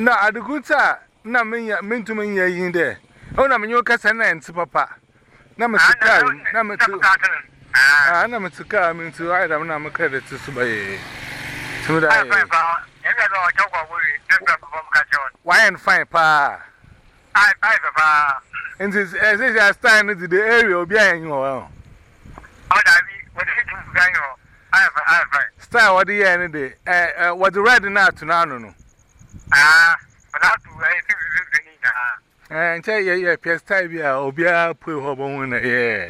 na adeguta na menya mentuma nya yin de o na menyo kasa na nti papa na ah, mesika na metu ah. ah na mesika mentu adam na me credit su baye tumuda ai fine pa ebe do chokwa buri tebe papa mkajon why and fine pa ai ai papa and this as is as time to the area obi ayen ho eh? o oh, da bi what is it ganyo ai ai fine star what the end eh, the eh what the red na to no Ah, but that's why I think we're doing it. And tell you, yeah, Pierce Tibia, Obia, Pui Hobo, and yeah.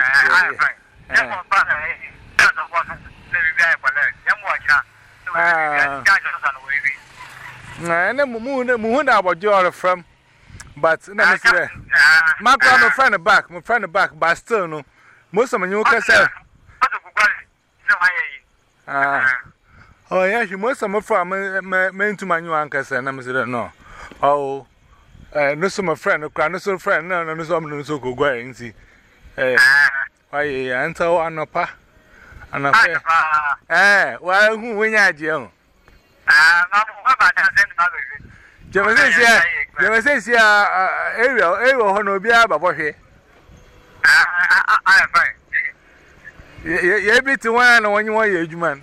I'm fine. Yeah, I'm fine. That's what I'm saying. I'm watching. I'm moon about your But, no, Mr. friend back, my friend back, but still, no. Most of my new cassette. Ah. Eh. Oh, yeah, she must have a meant to my new uncle, and I'm saying, no. Oh, no, so my friend, no crown, no so friend, no, no, so I'm no so good going. See, eh, why, and so on a pa, and a fair. Eh, well, who win at you? Ah, Jemison, yeah, Jemison, yeah, Ariel, Ariel, Honobia, but what here? Ah, I'm fine. You're a bit to one when you are a human.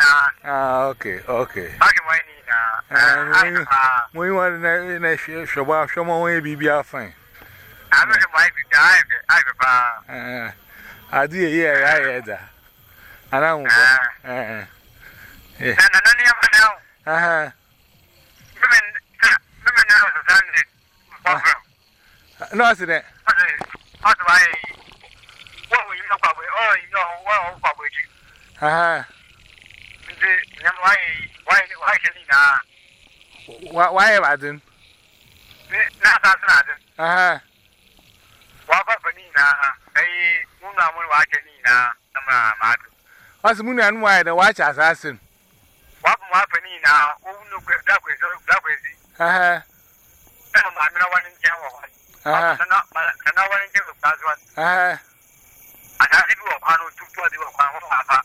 Ah, okay, okay. Ah, ah, mo yi wani na ah, na shoba shoma wani bibi a fine. Ano shoba yi bibi a yi a yi pa. Adi ye ye ya ye da. Ana mu ba. Na eh. na na ni ya fa na. Aha. Mimin mimin na so san ni. No asine. Asine. Asine. Wo yi na kwa bo. Oh, yi na wo kwa bo ji. Aha why why why can he na? Why why have I done? Eh, na that's not it. Uh huh. Why for Benina? Hey, Muna Mun why can he na? Sama Madu. What's Muna and why the watch assassin? What more Benina? Oh, no, that was that was it. Uh huh. I'm not one in general. Uh huh. I'm not one in general. That's what. Uh huh. And I think we're on two body of one.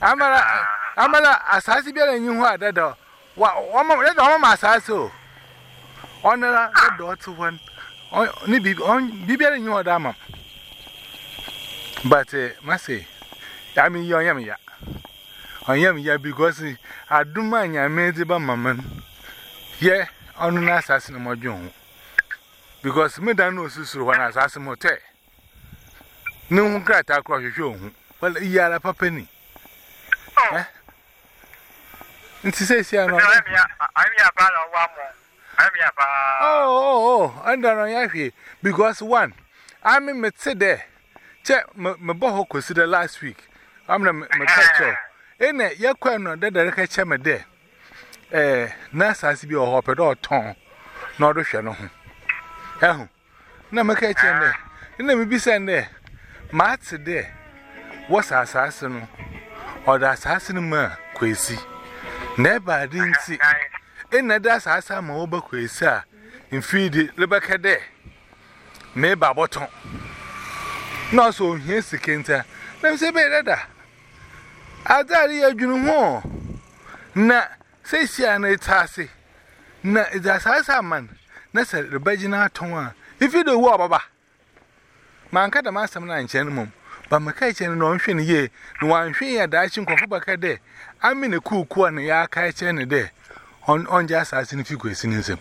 amara amara asase biara enyi ho adada wa ọma ya da ọma asase o ọnara da otu wan ni bi on bi biara enyi ho da ma but eh mase ya mi yo ya mi ya on ya mi ya because eh, aduma nya me di ba mama ye onu na asase na modwo ho because me dan no susuru wan asase mo te ne hu krata akro hwehwe ohun wala yara papa ni oh. eh nti se se ano ami ya ba na wa mo ami ya ba oh oh oh And no ya hwe because one i mean me te there che me bo ho consider last week i'm na me catch up ene ye kwa no da da ka che me de. eh na asase bi o ho pe do ton na odo hwe no ho Yahu, na maka ce na ina mibisa ne, ma ti de, wasu asasinu, ọda asasinu ma kwesi, na ebe adi nti, ina da asasa ma ọba kwesi a, nfi di lebaka na ebe abọtọn, na ọsọ ohie sike na mse ebe dada, hụ, na na ase, na That's a Rebegina Toma. If you do war, Baba, man, cut a master and gentleman. But my kitchen no shin ye, no one shin a dashing Kofubaka day. I mean a cool corner ya kitchen On on just as in if you question him.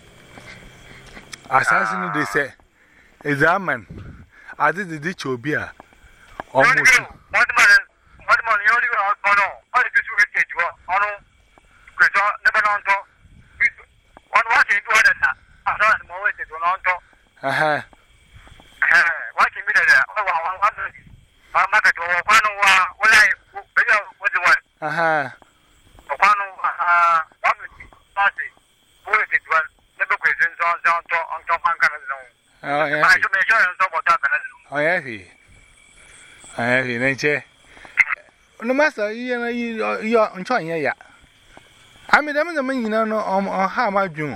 Assassin, they say, a man. I did top. One watching to another asọ́rọ̀ ni mo wé tètè náà ń tọ́. wọ́n ti ń bí dẹ̀dẹ̀ ọ̀wọ́ àwọn ọ̀dọ́ ọ̀rọ̀ mákàtí ọ̀wọ́ kwanu wa wọlé ẹ̀yẹ ó ti wọlé. ọ̀kwanu wọ́n mi ti sọ́ọ̀sì wọ́n ti tètè wọlé níbi kò sí nsọ́ nsọ́ ntọ́ ntọ́ kwankan ní sinú. Báyọ̀ mi ìṣọ́ yẹn nsọ́ bọ̀tọ́ àkànná sinú. Ọ̀yẹ́ hì ọ̀yẹ́ hì ní nkyẹ́. Numasa yíyẹ na yíyọ nkyọ́ yẹn yá. Àmì dẹ́mi dẹ́mi nyina no ọ̀ha àmà dùn.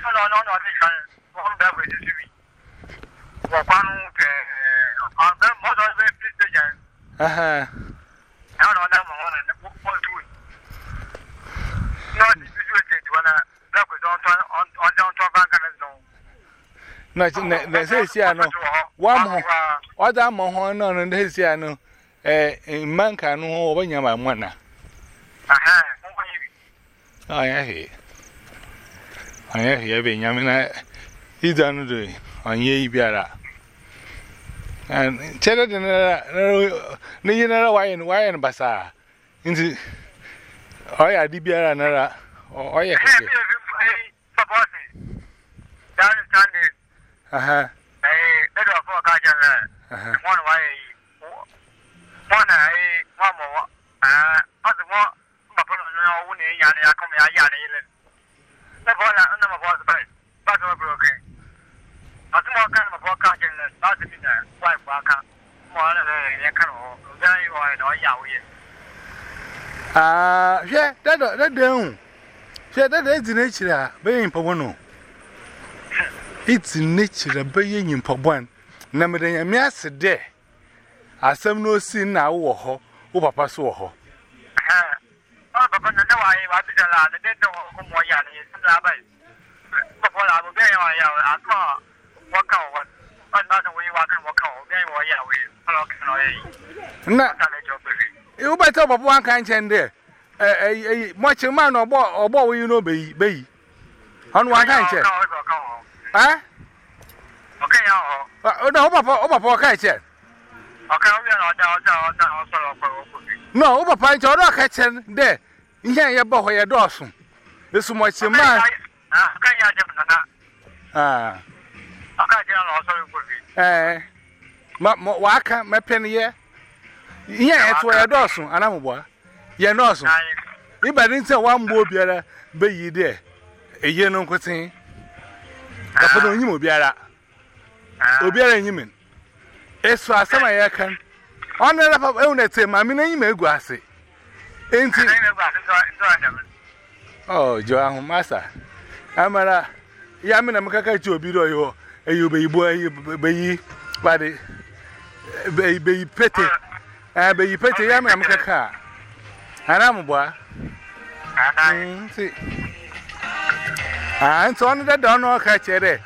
chọlọ n'ọnụ ọdịcha ọrụ dabere isi bi ọkwanụ ke ọbụ mmadụ ọzọ ebe steja ya ọ na-ọda ma ọ na mkpọtụ n'ọdị isi oche tiwa na dakwesị ọjọọ ntọba aka na nnọọ na ɛsɛ ɛsi ano wamho ɔda ama ho na ɔno na ɛsi ano ɛɛ mmanka no ho wɔbɛnya ma mmoa na. ɔyɛ hwee. Anya ye ye be nyame na ida no do on ye biara and chere de na na ni na wa yen wa yen basa nti o ya di biara na ra o ye aha láti mi nà wá ìfọ aka mọ ọ nana yẹ kan ọ ọgá yìí wọ ọ yà ọ yẹ. dada dada ehu hwɛ dada edi n'ekyir a bɛyɛ nyimpa no edi n'ekyir a bɛyɛ nyimpa bɔn na mede nyame ase dɛ asɛm na osi na awowɔ hɔ papa so wɔ hɔ. papa na ne wa wa bi da la ne de ne wɔ ko mɔ yɛ ale ye sɛ ne aba ye papa la a bɛ bɛn yɛ wa yɛ a to a wɔ na iwu bata ọbọbọ nwa nka nche ndị mọchiri ma na ọgbọ oyi n'obe beyi ọnụ nwa nka nche na ọbọbọ ọka nche na ọbọbọ nche ọdụ ọka nche ndị ihe ya bụ ọhụ ya dọọsụ esu mọchiri ma Ah. Eh, ma waka mepe ne ye. Ye eto ye dosun anambo. ya dosun. Iba ni se wa mbo biara be yi de. no obiara. Obiara nyim. Eso asama ye kan. Ona la pa e unete ma mi na nyim egu ase. Enti Oh, jo master. Amara ya na obi do you be boy, be buddy, be petty. I be petty, I'm a car. And I'm a boy. See. And so on that don't know catch it.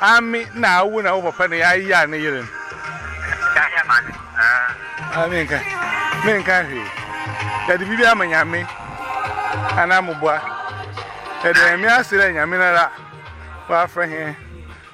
I mean, now when I over penny, I yarn here. I mean, mean, can't he? That if you are my yammy, and I'm a boy. And I'm a silly, I mean, I'm a friend here.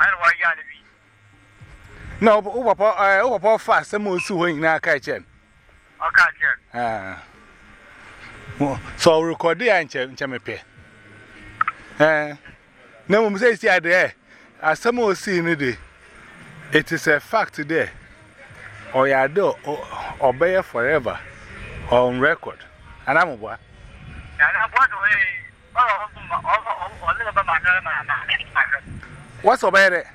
And why you be? No, but over power, over power fast, some more soon in our kitchen. Our kitchen. Ah. So record the answer in Chamape. Eh? No, I'm saying, see, I there. As some more seen it, it is a fact there. Or you are there, or bear forever, or on record. And I'm over. And I'm what way? Oh, a little bit of my What's over there?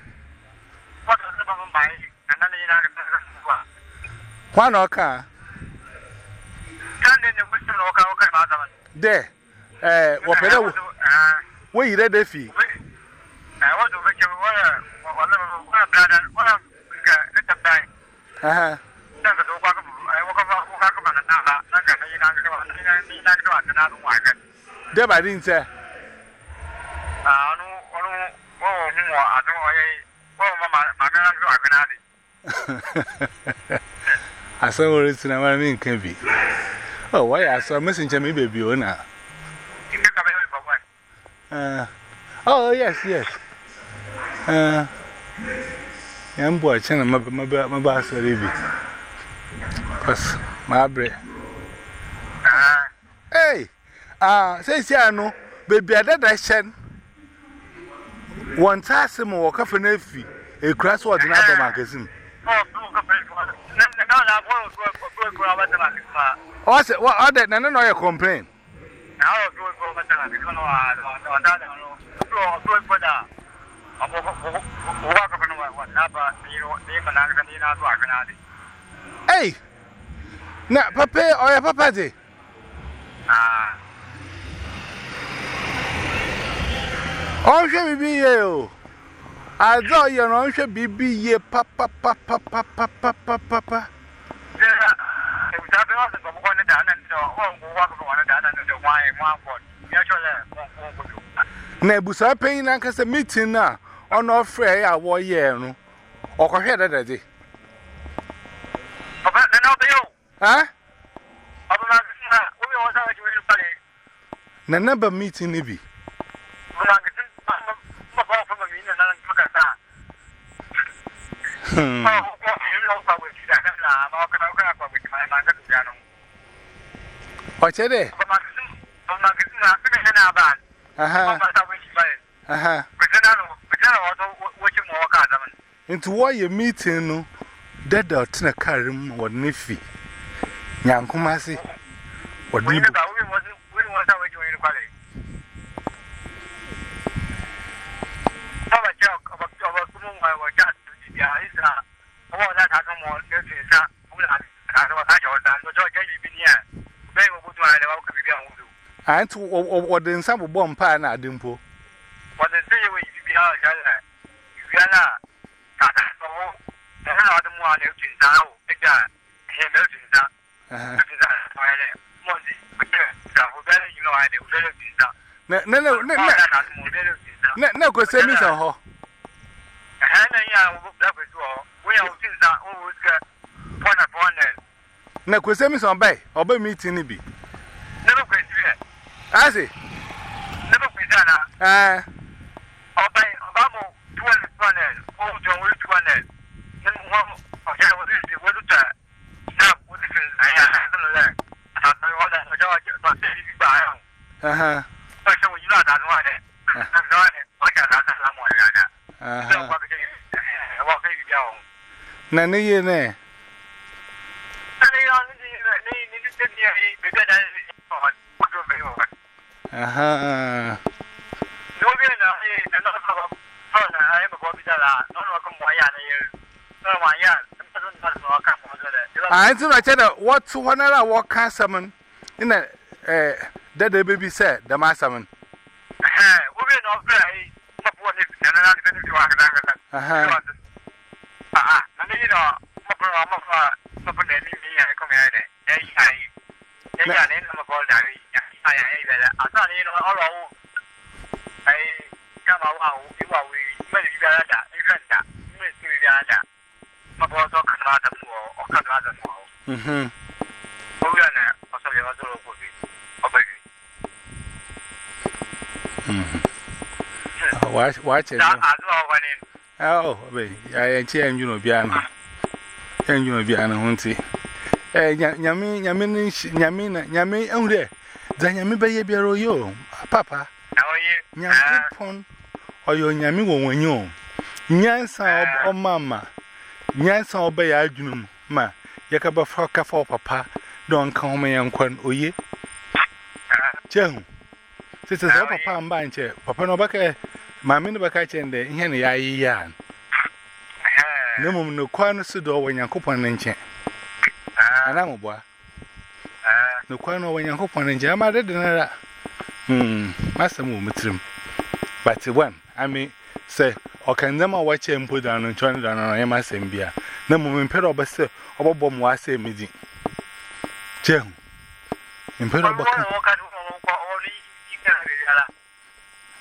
One or car? There. Eh, what better? Where you read the fee? I want to make you one brother, one of the time. Uh huh. There, I didn't say. hu wɔ ade ɔyɛ wɔn ma maame na nso ahwene ade. asɛm wɔ resi na mara mi nka bi ɔ wɔyɛ asɛm mesi nkyɛn mi baabi o oh yes yes. yɛn bɔ ɛkyɛn na maba asɔre bi because maa brɛ. ee ah sɛ si ano beebi adada hyɛn. One time, or coffee, and if a crass was in other magazine. Oh, what other than another complaint? Hey, now, Papa, or your Papa, ah. ọ̀nhwẹ́ bíbí yẹ o adé ọ̀yẹ̀ náà ọ̀nhwẹ́ bíbí yẹ papapapapapapapa. na ebusa panyin nankasa meeting na ọ̀nà ọ̀fẹ́ ẹ̀ a wọ́yẹ̀ no ọ̀kọ̀hwẹ́ dẹ́dẹ́dẹ́. ọ̀bẹ̀ nínú ọbẹ̀ yóò. ọbẹ̀ máa ń sísun náà ó yẹ wọ́n sáré ju inú pàlẹ́. na nọ́mbà meeting ni bi. ọbẹ̀ máa ń What's it? Uh huh. Uh huh. Into why you're meeting no dead out in a car room or niffy. Yankumasi or Nibu. Anti wɔde nsa bobɔ mpa na ade mpo. Wɔde nsa yɛ wɔ yi bibi a ɔhyɛ yɛ. Bibia na kata sɔwɔ. Ɛhɛ na ɔde mu a na etu nsa awo. Ɛgya ɛhɛ na etu nsa. Etu nsa ɔyɛ dɛ. Mɔnti ɔyɛ gafo bɛɛ ne nyina ɔyɛ dɛ. Ɔbɛɛ ne etu nsa. Na na na na na na kwesɛ mi sɛ hɔ. Ɛhɛ na yi a wɔbɛ kwesɛ wɔ. Wɔyɛ ɔtu nsa. Wɔwɔ sika. Pɔnɛ pɔnɛ. Na kwesɛ mi sɛ ɔbɛ ɔbɛ mi ti ni bi. Asi. Never eh. be done. Eh. Ọba Ọbaamu two hundred panel ohun tí wọ́n two hundred nínú wọn ọ̀jẹ̀ wọ́n ti ṣe wọ́n tuta náà wọ́n ti fi àyà àdúrà rẹ̀ àtàtà ọ̀dà ọjọ́ ọjọ́ náà ṣe ibi gbà áyà. Wọ́n ṣe wọ́n yìí náà dànù wà dẹ̀. Dànù wà dẹ̀ wọ́n ṣe àtàtà lámọ̀ ẹ̀rẹ̀ àdá. Ṣé wọ́n bá fi ṣe ìwọ́n fẹ́ ìbí àwọn. Nà ní yé náà. nti na kyɛ dɛ wɔto hɔ nara a wɔka asɛm no na dada bɛbi sɛ dɛm asɛm no wobɛ na ɔbrɛ ɛyi sɛfoɔ ne nana ne bɛne fi wɔ akadankasa watch it. Oh, baby, I ain't here, you know, Biana. And you know, Biana, won't he? Eh, Yami, Yamin, Yamina, Yami, oh, there. Then Papa. How are you? or your you? Mamma. ma. Yakaba for Papa. Don't call me, Uncle, This is Papa and Papa no My mini bakachi and the hen yai No mum no quan sudo when you coupon No quan when you coupon and jam, I did another. Hm, Master Mumutrim. But one, I mean, say, or can them watch him put down and turn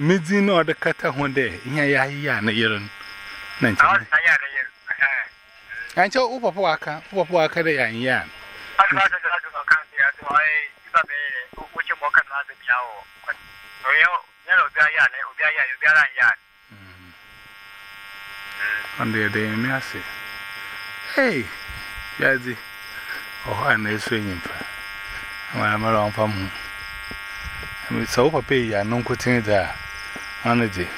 Midzi na ọdị kata hụ dị ihe ya ahịhịa na yiri na nche. Ya nche ụpọpụ aka, ụpọpụ aka dị ya ihe a. Ọdị ya mm. dị eme asị. Hey, ya dị, ọhụ oh, a na-eso enyi mfa. Amara mara ọmfa m hụ. Sọ ụpọpụ e ya na nkwụtị dị a one day.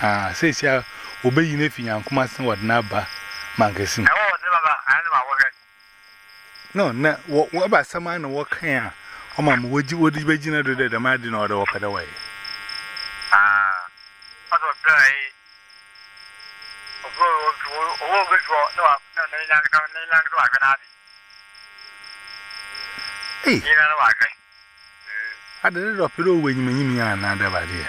Ah, say, see, obey you if you are come as what Naba Mangasin. No, no, what about someone walk here? Oh, Mam, would you would be Virginia do that? The man didn't order walk away. Ah, what was I? Oh, good for no, no, no, no, no, no, no, no, no, Hey, I didn't drop it all when you mean me another idea.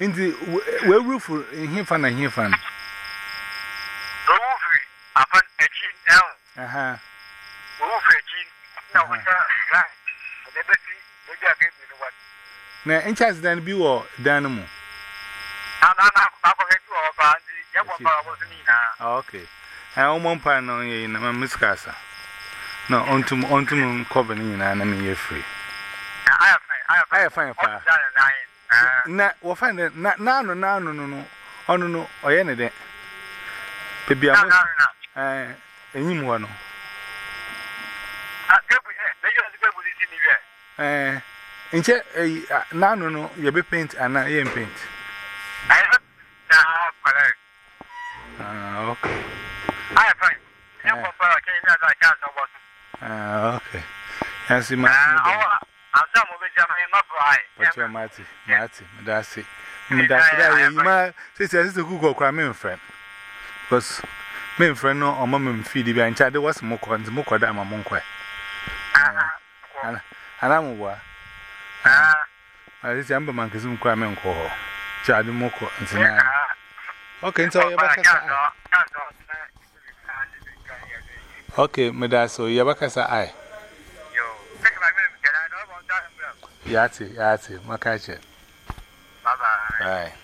Inti, where roof in him fan and him fan? The roof, I found a chin now. Uh huh. Roof a chin. Now, what's that? Never see, maybe I gave me the one. Now, in chance, then be war, Dynamo. Uh. Ah, okay. I ah, own one pan on you in my Miss Casa. No, on to on to Covenant, and I'm here free. I have fine, I have fine, fine. Ah. na wɔfa ne na naano naano no no ɔno no ɔyɛ ne dɛ beebi a ah, mo ɛɛ ah, eh, enyim hɔ no. Eh, ɛɛ eh, nkyɛ ɛyi naano no yɛbɛ paint ana yɛn paint. ɛyɛ naa kɔlɛ. aa ok. ayɛ fɛn yɛn kɔ fɛn o kɛ yɛn ní adi a kí a sọ wọ so. aa ok. yasi ma. ɛɛ ɔwɔ kyerɛ m ate m ate m da ase m da ase da yɛ ma sisi asisi kuku ɔkura mi nfrɛ because mi nfrɛ no ɔmo mi nfi di bi a nkyɛn ade wɔsi mu kɔ nti mu kɔ da ama mu nkɔ yɛ ana mu wa sisi amba man kesi mu kura mi nkɔ ok nti ɔyɛ bɛ kasa ok m da ase ɔyɛ ai. Yati, Yati, Makache. Bye bye. Bye.